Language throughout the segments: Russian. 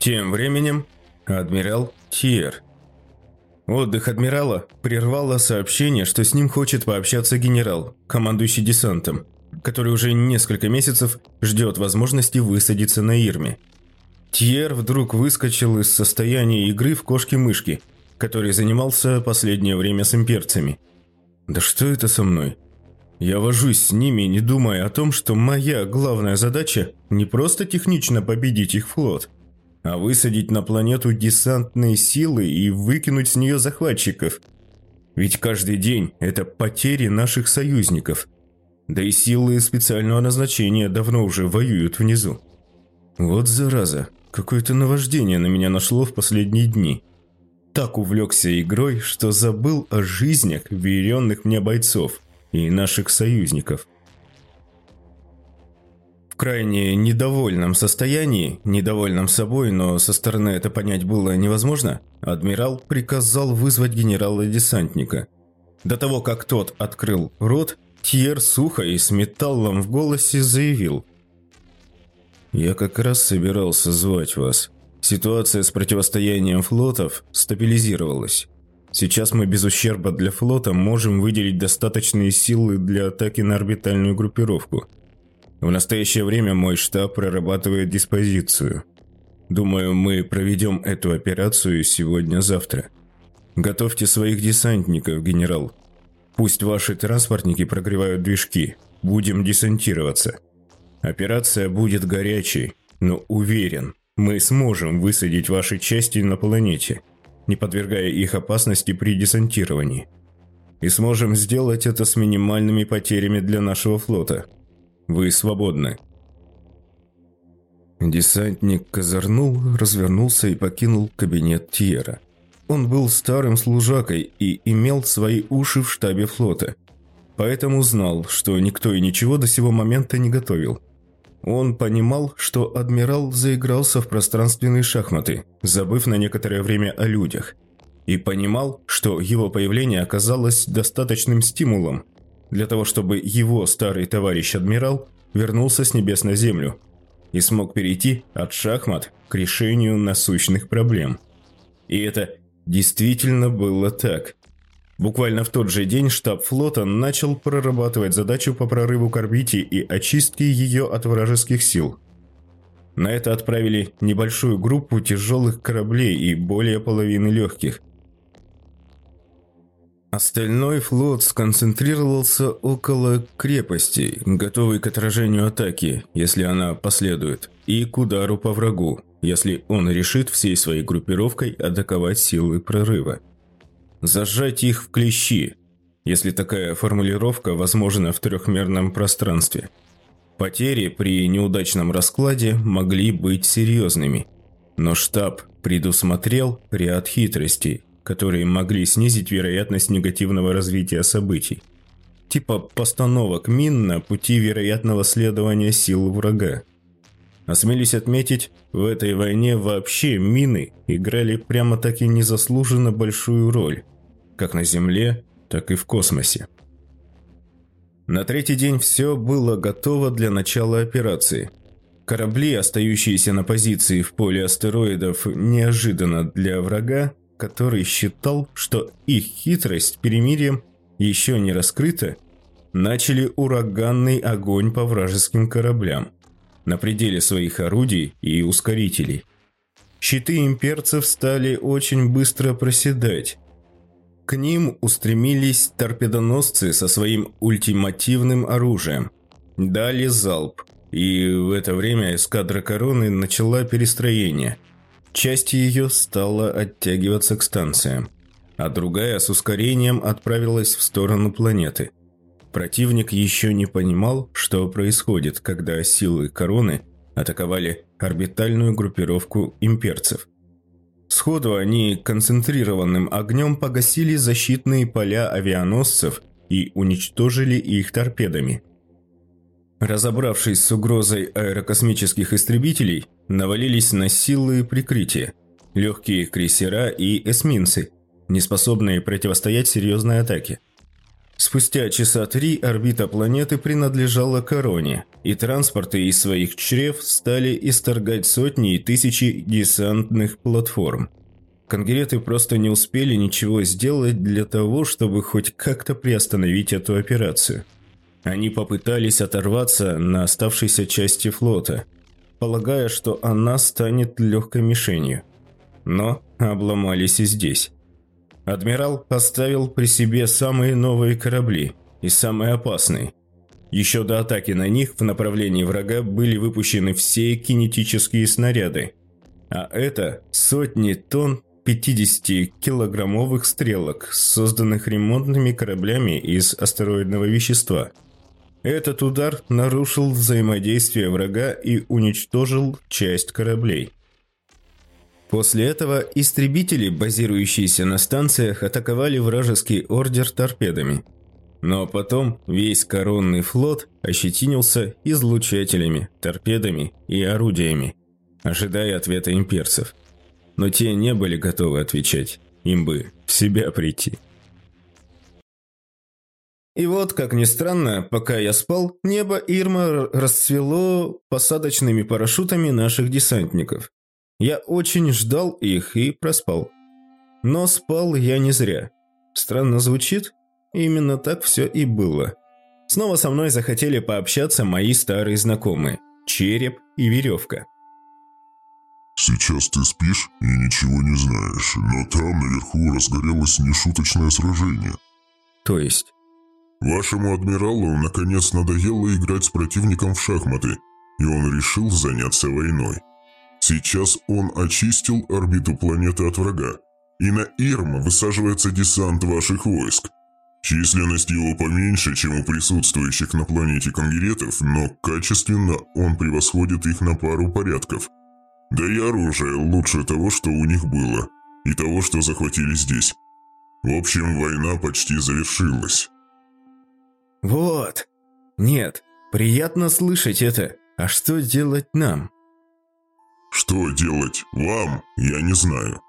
Тем временем адмирал Тьер. Отдых адмирала прервало сообщение, что с ним хочет пообщаться генерал, командующий десантом, который уже несколько месяцев ждет возможности высадиться на Ирме. Тьер вдруг выскочил из состояния игры в кошки-мышки, который занимался последнее время с имперцами. «Да что это со мной?» Я вожусь с ними, не думая о том, что моя главная задача не просто технично победить их флот, а высадить на планету десантные силы и выкинуть с нее захватчиков. Ведь каждый день это потери наших союзников. Да и силы специального назначения давно уже воюют внизу. Вот зараза, какое-то наваждение на меня нашло в последние дни. Так увлекся игрой, что забыл о жизнях веренных мне бойцов и наших союзников. Крайне недовольном состоянии, недовольном собой, но со стороны это понять было невозможно, адмирал приказал вызвать генерала-десантника. До того, как тот открыл рот, Тьер сухо и с металлом в голосе заявил. «Я как раз собирался звать вас. Ситуация с противостоянием флотов стабилизировалась. Сейчас мы без ущерба для флота можем выделить достаточные силы для атаки на орбитальную группировку. В настоящее время мой штаб прорабатывает диспозицию. Думаю, мы проведем эту операцию сегодня-завтра. Готовьте своих десантников, генерал. Пусть ваши транспортники прогревают движки. Будем десантироваться. Операция будет горячей, но уверен, мы сможем высадить ваши части на планете, не подвергая их опасности при десантировании. И сможем сделать это с минимальными потерями для нашего флота. Вы свободны. Десантник козырнул, развернулся и покинул кабинет Тьера. Он был старым служакой и имел свои уши в штабе флота. Поэтому знал, что никто и ничего до сего момента не готовил. Он понимал, что адмирал заигрался в пространственные шахматы, забыв на некоторое время о людях. И понимал, что его появление оказалось достаточным стимулом для того, чтобы его старый товарищ-адмирал вернулся с небес на землю и смог перейти от шахмат к решению насущных проблем. И это Действительно было так. Буквально в тот же день штаб флота начал прорабатывать задачу по прорыву к орбите и очистке ее от вражеских сил. На это отправили небольшую группу тяжелых кораблей и более половины легких. Остальной флот сконцентрировался около крепости, готовый к отражению атаки, если она последует, и к удару по врагу, если он решит всей своей группировкой атаковать силы прорыва. Зажать их в клещи, если такая формулировка возможна в трехмерном пространстве. Потери при неудачном раскладе могли быть серьезными, но штаб предусмотрел ряд хитростей, которые могли снизить вероятность негативного развития событий. Типа постановок мин на пути вероятного следования сил врага. Осмелись отметить, в этой войне вообще мины играли прямо-таки незаслуженно большую роль, как на Земле, так и в космосе. На третий день все было готово для начала операции. Корабли, остающиеся на позиции в поле астероидов, неожиданно для врага, который считал, что их хитрость перемирием еще не раскрыта, начали ураганный огонь по вражеским кораблям на пределе своих орудий и ускорителей. Щиты имперцев стали очень быстро проседать. К ним устремились торпедоносцы со своим ультимативным оружием. Дали залп, и в это время эскадра короны начала перестроение. Часть ее стала оттягиваться к станциям, а другая с ускорением отправилась в сторону планеты – Противник еще не понимал, что происходит, когда силы короны атаковали орбитальную группировку имперцев. Сходу они концентрированным огнем погасили защитные поля авианосцев и уничтожили их торпедами. Разобравшись с угрозой аэрокосмических истребителей, навалились на силы прикрытия, легкие крейсера и эсминцы, неспособные противостоять серьезной атаке. Спустя часа три орбита планеты принадлежала короне, и транспорты из своих чрев стали исторгать сотни и тысячи десантных платформ. Конгреты просто не успели ничего сделать для того, чтобы хоть как-то приостановить эту операцию. Они попытались оторваться на оставшейся части флота, полагая, что она станет легкой мишенью. Но обломались и здесь. Адмирал поставил при себе самые новые корабли и самые опасные. Еще до атаки на них в направлении врага были выпущены все кинетические снаряды. А это сотни тонн 50-килограммовых стрелок, созданных ремонтными кораблями из астероидного вещества. Этот удар нарушил взаимодействие врага и уничтожил часть кораблей. После этого истребители, базирующиеся на станциях, атаковали вражеский ордер торпедами. Но потом весь коронный флот ощетинился излучателями, торпедами и орудиями, ожидая ответа имперцев. Но те не были готовы отвечать, им бы в себя прийти. И вот, как ни странно, пока я спал, небо Ирма расцвело посадочными парашютами наших десантников. Я очень ждал их и проспал. Но спал я не зря. Странно звучит? Именно так все и было. Снова со мной захотели пообщаться мои старые знакомые – Череп и Веревка. «Сейчас ты спишь и ничего не знаешь, но там наверху разгорелось нешуточное сражение». «То есть?» «Вашему адмиралу наконец надоело играть с противником в шахматы, и он решил заняться войной. Сейчас он очистил орбиту планеты от врага, и на Ирм высаживается десант ваших войск. Численность его поменьше, чем у присутствующих на планете конгеретов, но качественно он превосходит их на пару порядков. Да и оружие лучше того, что у них было, и того, что захватили здесь. В общем, война почти завершилась. Вот. Нет, приятно слышать это. А что делать нам? Что делать вам, я не знаю.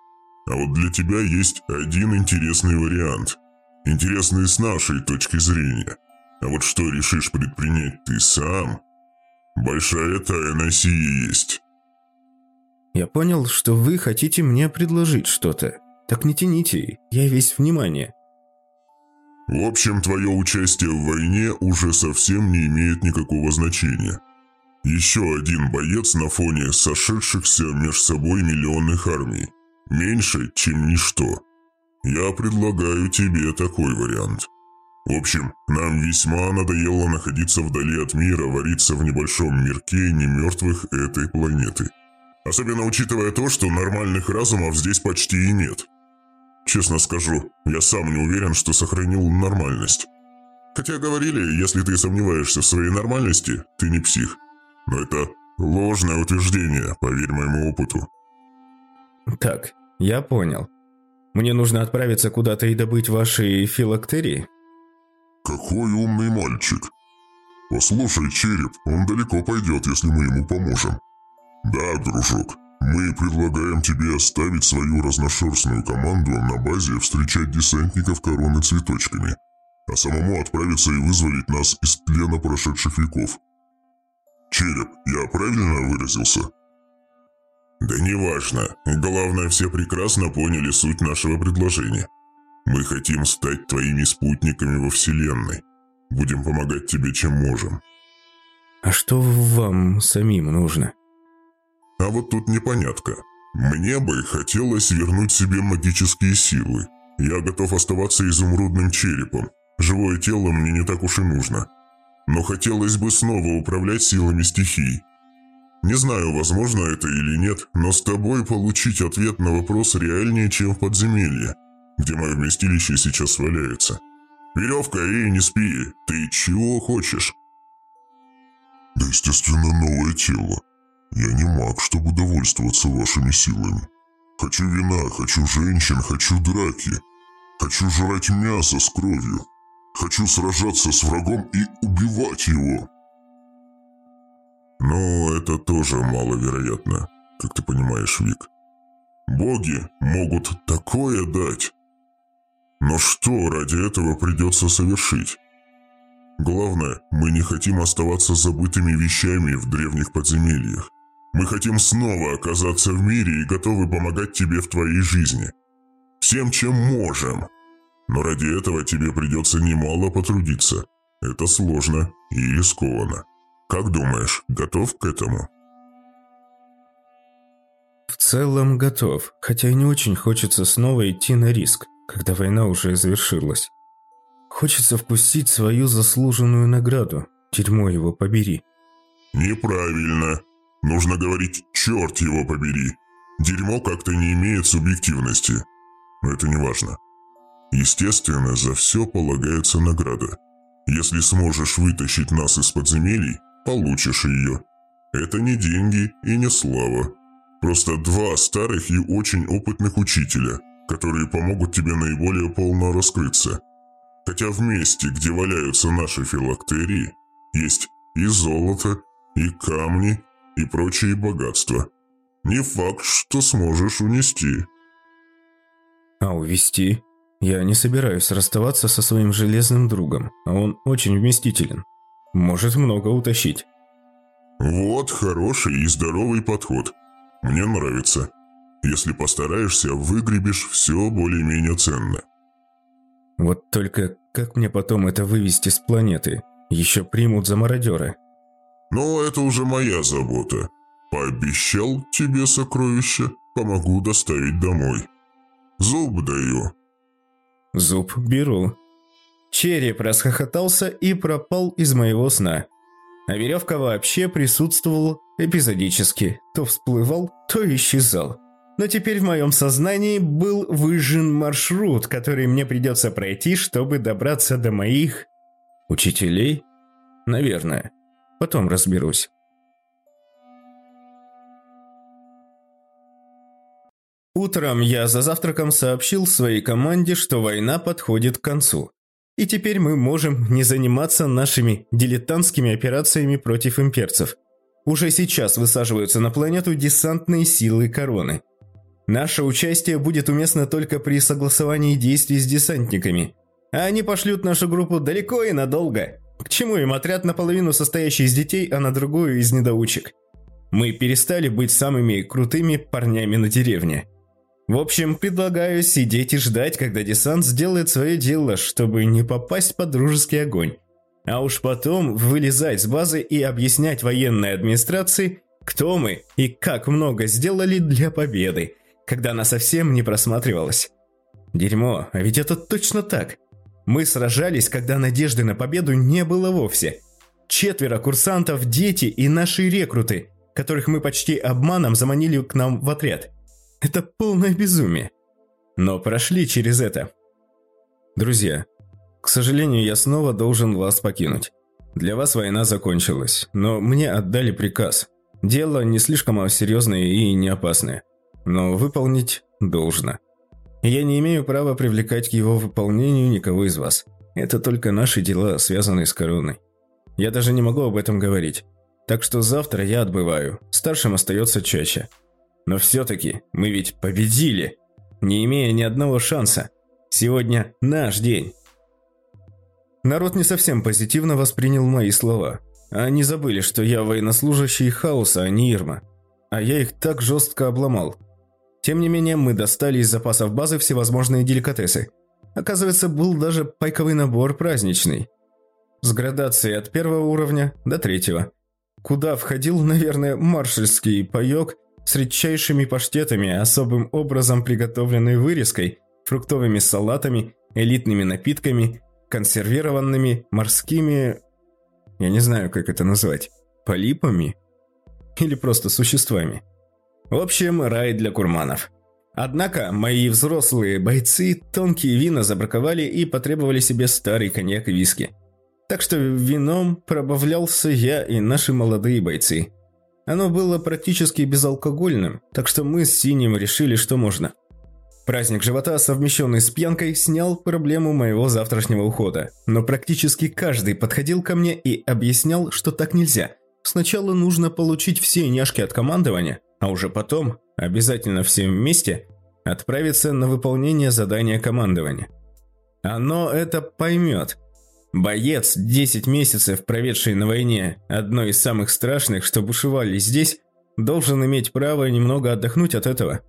А вот для тебя есть один интересный вариант. Интересный с нашей точки зрения. А вот что решишь предпринять ты сам? Большая тайна сии есть. Я понял, что вы хотите мне предложить что-то. Так не тяните, я весь внимание. В общем, твое участие в войне уже совсем не имеет никакого значения. Еще один боец на фоне сошедшихся меж собой миллионных армий. Меньше, чем ничто. Я предлагаю тебе такой вариант. В общем, нам весьма надоело находиться вдали от мира, вариться в небольшом мирке немертвых этой планеты. Особенно учитывая то, что нормальных разумов здесь почти и нет. Честно скажу, я сам не уверен, что сохранил нормальность. Хотя говорили, если ты сомневаешься в своей нормальности, ты не псих. Но это ложное утверждение, поверь моему опыту. Так, я понял. Мне нужно отправиться куда-то и добыть ваши филактерии? Какой умный мальчик. Послушай, Череп, он далеко пойдет, если мы ему поможем. Да, дружок, мы предлагаем тебе оставить свою разношерстную команду на базе встречать десантников короны цветочками, а самому отправиться и вызволить нас из плена прошедших веков. Череп, я правильно выразился? Да неважно. Главное, все прекрасно поняли суть нашего предложения. Мы хотим стать твоими спутниками во Вселенной. Будем помогать тебе, чем можем. А что вам самим нужно? А вот тут непонятка. Мне бы хотелось вернуть себе магические силы. Я готов оставаться изумрудным черепом. Живое тело мне не так уж и нужно но хотелось бы снова управлять силами стихий. Не знаю, возможно это или нет, но с тобой получить ответ на вопрос реальнее, чем в подземелье, где мое вместилище сейчас валяется. Веревка, эй, не спи, ты чего хочешь? Да, естественно, новое тело. Я не маг, чтобы довольствоваться вашими силами. Хочу вина, хочу женщин, хочу драки. Хочу жрать мясо с кровью. Хочу сражаться с врагом и убивать его. Но это тоже маловероятно, как ты понимаешь, Вик. Боги могут такое дать. Но что ради этого придется совершить? Главное, мы не хотим оставаться забытыми вещами в древних подземельях. Мы хотим снова оказаться в мире и готовы помогать тебе в твоей жизни. Всем, чем можем. Но ради этого тебе придется немало потрудиться. Это сложно и рискованно. Как думаешь, готов к этому? В целом готов, хотя и не очень хочется снова идти на риск, когда война уже завершилась. Хочется вкусить свою заслуженную награду. Тюрьмо его побери. Неправильно. Нужно говорить «черт его побери». Дерьмо как-то не имеет субъективности. Но это не важно. Естественно, за все полагается награда. Если сможешь вытащить нас из подземелий, получишь ее. Это не деньги и не слава. Просто два старых и очень опытных учителя, которые помогут тебе наиболее полно раскрыться. Хотя в месте, где валяются наши филактерии, есть и золото, и камни, и прочие богатства. Не факт, что сможешь унести. А увести? Я не собираюсь расставаться со своим железным другом, а он очень вместителен. Может много утащить. Вот хороший и здоровый подход. Мне нравится. Если постараешься, выгребешь все более-менее ценно. Вот только как мне потом это вывести с планеты? Еще примут за мародера. Но это уже моя забота. Пообещал тебе сокровище, помогу доставить домой. Зуб даю. Зуб беру. Череп расхохотался и пропал из моего сна. А веревка вообще присутствовала эпизодически. То всплывал, то исчезал. Но теперь в моем сознании был выжжен маршрут, который мне придется пройти, чтобы добраться до моих... Учителей? Наверное. Потом разберусь. Утром я за завтраком сообщил своей команде, что война подходит к концу. И теперь мы можем не заниматься нашими дилетантскими операциями против имперцев. Уже сейчас высаживаются на планету десантные силы короны. Наше участие будет уместно только при согласовании действий с десантниками. А они пошлют нашу группу далеко и надолго. К чему им отряд наполовину состоящий из детей, а на другую из недоучек? Мы перестали быть самыми крутыми парнями на деревне. В общем, предлагаю сидеть и ждать, когда десант сделает свое дело, чтобы не попасть под дружеский огонь. А уж потом вылезать с базы и объяснять военной администрации, кто мы и как много сделали для победы, когда она совсем не просматривалась. Дерьмо, а ведь это точно так. Мы сражались, когда надежды на победу не было вовсе. Четверо курсантов – дети и наши рекруты, которых мы почти обманом заманили к нам в отряд. Это полное безумие. Но прошли через это. Друзья, к сожалению, я снова должен вас покинуть. Для вас война закончилась, но мне отдали приказ. Дело не слишком серьезное и не опасное, но выполнить должно я не имею права привлекать к его выполнению никого из вас. Это только наши дела, связанные с короной. Я даже не могу об этом говорить. Так что завтра я отбываю. Старшим остается чаще. Но все-таки мы ведь победили, не имея ни одного шанса. Сегодня наш день. Народ не совсем позитивно воспринял мои слова. Они забыли, что я военнослужащий хаоса, а не Ирма. А я их так жестко обломал. Тем не менее, мы достали из запасов базы всевозможные деликатесы. Оказывается, был даже пайковый набор праздничный. С градацией от первого уровня до третьего. Куда входил, наверное, маршальский паёк с редчайшими паштетами, особым образом приготовленной вырезкой, фруктовыми салатами, элитными напитками, консервированными морскими... Я не знаю, как это назвать. Полипами? Или просто существами? В общем, рай для курманов. Однако мои взрослые бойцы тонкие вина забраковали и потребовали себе старый коньяк и виски. Так что вином пробавлялся я и наши молодые бойцы. Оно было практически безалкогольным, так что мы с Синим решили, что можно. Праздник живота, совмещенный с пьянкой, снял проблему моего завтрашнего ухода. Но практически каждый подходил ко мне и объяснял, что так нельзя. Сначала нужно получить все няшки от командования, а уже потом, обязательно всем вместе, отправиться на выполнение задания командования. Оно это поймет. Боец, 10 месяцев проведший на войне, одной из самых страшных, что бушевали здесь, должен иметь право немного отдохнуть от этого.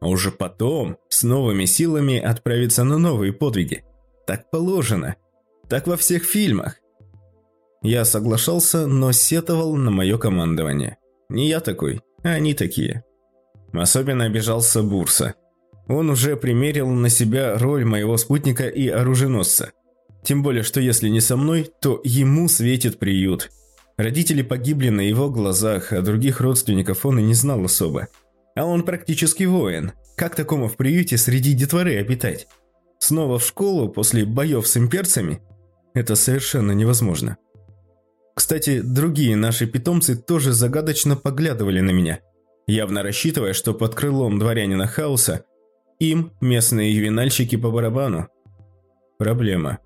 А уже потом, с новыми силами, отправиться на новые подвиги. Так положено. Так во всех фильмах. Я соглашался, но сетовал на мое командование. Не я такой, они такие. Особенно обижался Бурса. Он уже примерил на себя роль моего спутника и оруженосца. Тем более, что если не со мной, то ему светит приют. Родители погибли на его глазах, а других родственников он и не знал особо. А он практически воин. Как такому в приюте среди детворы обитать? Снова в школу после боев с имперцами? Это совершенно невозможно. Кстати, другие наши питомцы тоже загадочно поглядывали на меня, явно рассчитывая, что под крылом дворянина Хаоса им местные ювенальщики по барабану. Проблема.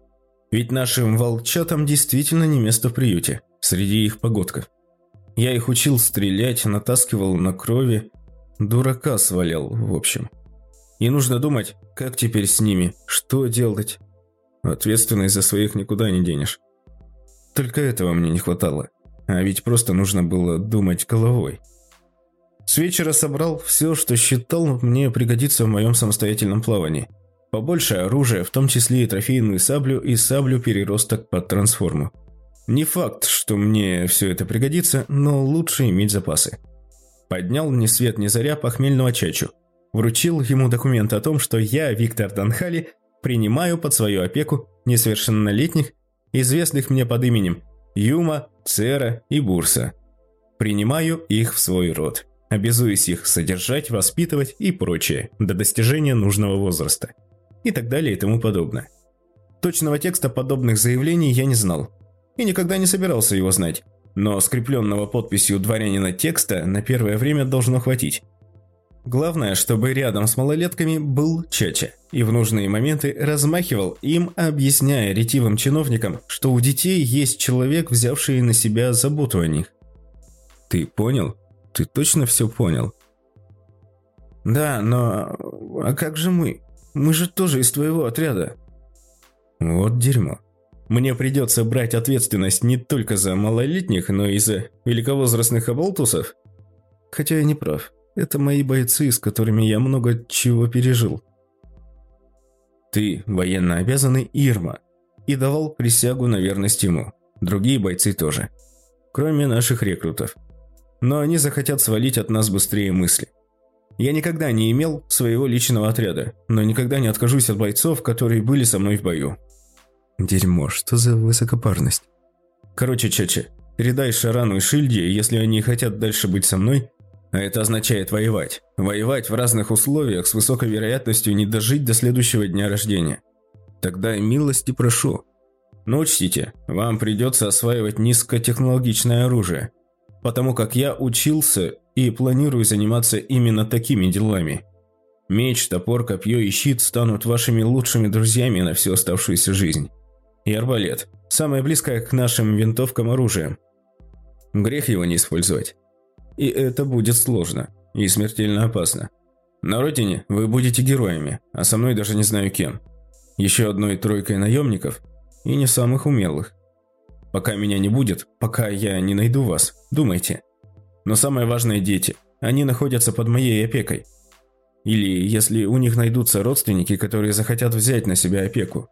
Ведь нашим волчатам действительно не место в приюте, среди их погодков. Я их учил стрелять, натаскивал на крови, дурака свалял, в общем. И нужно думать, как теперь с ними, что делать. Ответственность за своих никуда не денешь. Только этого мне не хватало. А ведь просто нужно было думать головой. С вечера собрал все, что считал мне пригодится в моем самостоятельном плавании. Побольше оружия, в том числе и трофейную саблю и саблю-переросток под трансформу. Не факт, что мне все это пригодится, но лучше иметь запасы. Поднял ни свет ни заря похмельного чачу. Вручил ему документ о том, что я, Виктор Данхали, принимаю под свою опеку несовершеннолетних известных мне под именем Юма, Цера и Бурса. Принимаю их в свой род, обязуюсь их содержать, воспитывать и прочее до достижения нужного возраста. И так далее и тому подобное. Точного текста подобных заявлений я не знал. И никогда не собирался его знать. Но скрепленного подписью дворянина текста на первое время должно хватить. Главное, чтобы рядом с малолетками был Чача, и в нужные моменты размахивал им, объясняя ретивым чиновникам, что у детей есть человек, взявший на себя заботу о них. «Ты понял? Ты точно все понял?» «Да, но... А как же мы? Мы же тоже из твоего отряда». «Вот дерьмо. Мне придется брать ответственность не только за малолетних, но и за великовозрастных оболтусов. Хотя я не прав. Это мои бойцы, с которыми я много чего пережил. Ты военно обязанный Ирма и давал присягу на верность ему. Другие бойцы тоже. Кроме наших рекрутов. Но они захотят свалить от нас быстрее мысли. Я никогда не имел своего личного отряда, но никогда не откажусь от бойцов, которые были со мной в бою. Дерьмо, что за высокопарность? Короче, Чача, передай Шарану и Шильде, если они хотят дальше быть со мной, а это означает воевать. Воевать в разных условиях с высокой вероятностью не дожить до следующего дня рождения. Тогда милости прошу. Но учтите, вам придется осваивать низкотехнологичное оружие. Потому как я учился и планирую заниматься именно такими делами. Меч, топор, копье и щит станут вашими лучшими друзьями на всю оставшуюся жизнь. И арбалет. Самое близкое к нашим винтовкам оружием. Грех его не использовать. И это будет сложно и смертельно опасно. На родине вы будете героями, а со мной даже не знаю кем. Еще одной тройкой наемников и не самых умелых. Пока меня не будет, пока я не найду вас, думайте. Но самое важное – дети. Они находятся под моей опекой. Или если у них найдутся родственники, которые захотят взять на себя опеку.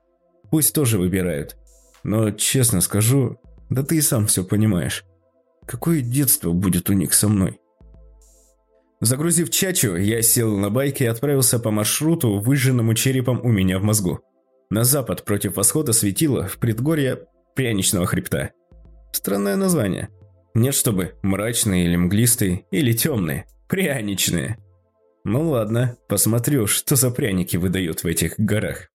Пусть тоже выбирают. Но, честно скажу, да ты и сам все понимаешь. Какое детство будет у них со мной? Загрузив чачу, я сел на байк и отправился по маршруту, выжженному черепом у меня в мозгу. На запад против восхода светило в предгорье пряничного хребта. Странное название. Нет, чтобы мрачные или мглистые, или темные. Пряничные. Ну ладно, посмотрю, что за пряники выдают в этих горах.